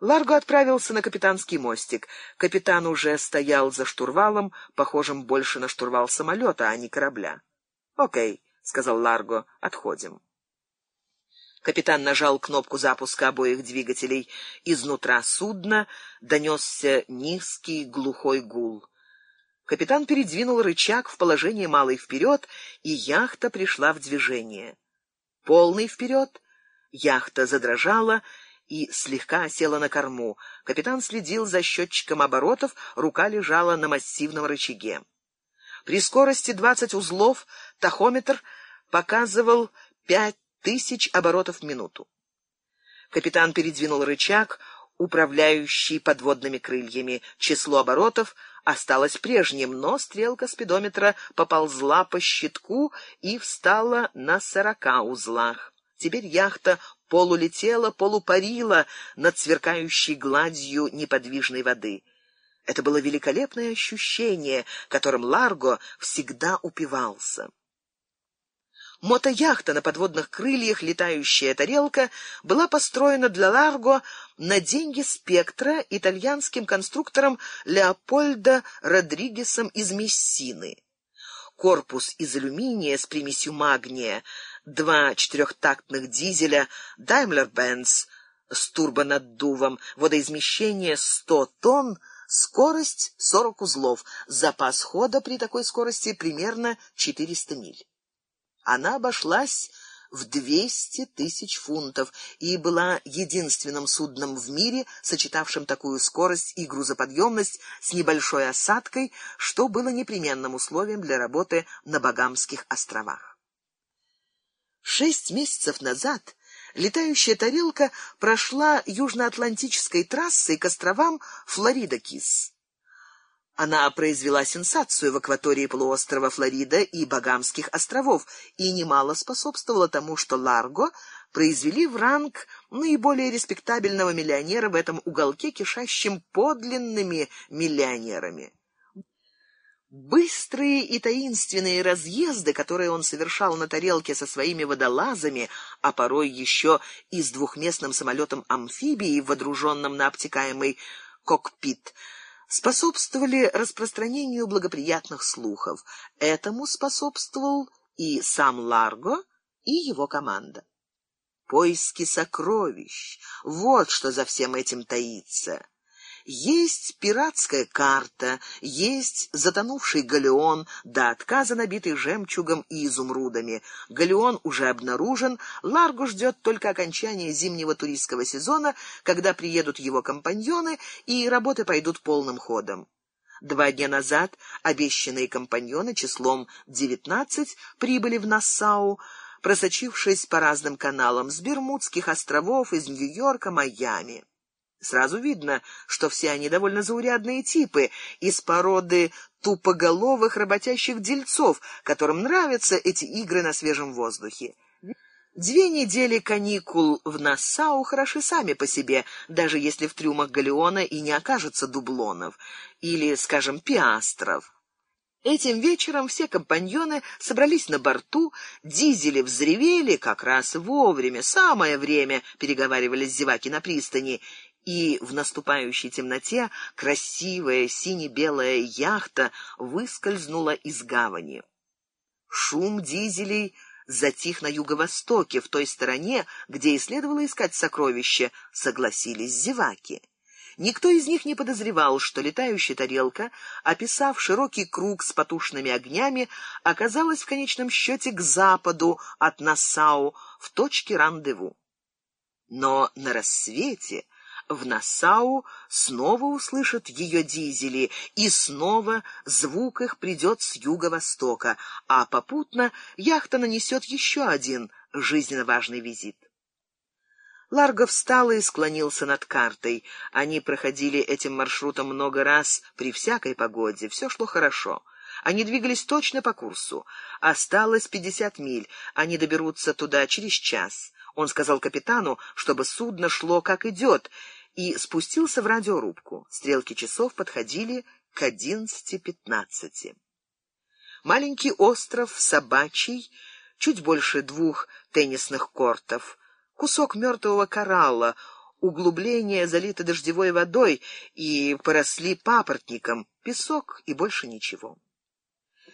Ларго отправился на капитанский мостик. Капитан уже стоял за штурвалом, похожим больше на штурвал самолета, а не корабля. «Окей», — сказал Ларго, — «отходим». Капитан нажал кнопку запуска обоих двигателей. Изнутра судна донесся низкий глухой гул. Капитан передвинул рычаг в положение малый вперед, и яхта пришла в движение. Полный вперед, яхта задрожала, и слегка села на корму. Капитан следил за счетчиком оборотов, рука лежала на массивном рычаге. При скорости 20 узлов тахометр показывал 5000 оборотов в минуту. Капитан передвинул рычаг, управляющий подводными крыльями. Число оборотов осталось прежним, но стрелка спидометра поползла по щитку и встала на сорока узлах. Теперь яхта полулетела, полупарила над сверкающей гладью неподвижной воды. Это было великолепное ощущение, которым Ларго всегда упивался. Мотояхта на подводных крыльях, летающая тарелка, была построена для Ларго на деньги «Спектра» итальянским конструктором Леопольдо Родригесом из Мессины. Корпус из алюминия с примесью магния два четырехтактных дизеля Daimler-Benz с турбонаддувом, водоизмещение 100 тонн, скорость 40 узлов, запас хода при такой скорости примерно 400 миль. Она обошлась в 200 тысяч фунтов и была единственным судном в мире, сочетавшим такую скорость и грузоподъемность с небольшой осадкой, что было непременным условием для работы на Багамских островах. Шесть месяцев назад летающая тарелка прошла южноатлантической трассой к островам Флорида-Кис. Она произвела сенсацию в акватории полуострова Флорида и Багамских островов и немало способствовала тому, что Ларго произвели в ранг наиболее респектабельного миллионера в этом уголке, кишащим подлинными миллионерами. Быстрые и таинственные разъезды, которые он совершал на тарелке со своими водолазами, а порой еще и с двухместным самолетом-амфибией, водруженным на обтекаемый кокпит, способствовали распространению благоприятных слухов. Этому способствовал и сам Ларго, и его команда. Поиски сокровищ — вот что за всем этим таится. Есть пиратская карта, есть затонувший галеон, до отказа набитый жемчугом и изумрудами. Галеон уже обнаружен, Ларго ждет только окончания зимнего туристского сезона, когда приедут его компаньоны, и работы пойдут полным ходом. Два дня назад обещанные компаньоны числом девятнадцать прибыли в Нассау, просочившись по разным каналам с Бермудских островов, из Нью-Йорка, Майами. Сразу видно, что все они довольно заурядные типы, из породы тупоголовых работящих дельцов, которым нравятся эти игры на свежем воздухе. Две недели каникул в Нассау хороши сами по себе, даже если в трюмах галеона и не окажется дублонов или, скажем, пиастров. Этим вечером все компаньоны собрались на борту, дизели взревели как раз вовремя, самое время, переговаривались зеваки на пристани, и в наступающей темноте красивая сине-белая яхта выскользнула из гавани. Шум дизелей затих на юго-востоке, в той стороне, где и следовало искать сокровища, согласились зеваки. Никто из них не подозревал, что летающая тарелка, описав широкий круг с потушными огнями, оказалась в конечном счете к западу от Нассау, в точке рандеву. Но на рассвете в Нассау снова услышат ее дизели, и снова звук их придет с юго-востока, а попутно яхта нанесет еще один жизненно важный визит. Ларго встал и склонился над картой. Они проходили этим маршрутом много раз при всякой погоде. Все шло хорошо. Они двигались точно по курсу. Осталось пятьдесят миль. Они доберутся туда через час. Он сказал капитану, чтобы судно шло как идет, и спустился в радиорубку. Стрелки часов подходили к одиннадцати пятнадцати. Маленький остров Собачий, чуть больше двух теннисных кортов, кусок мертвого коралла, углубления залиты дождевой водой и поросли папоротником, песок и больше ничего.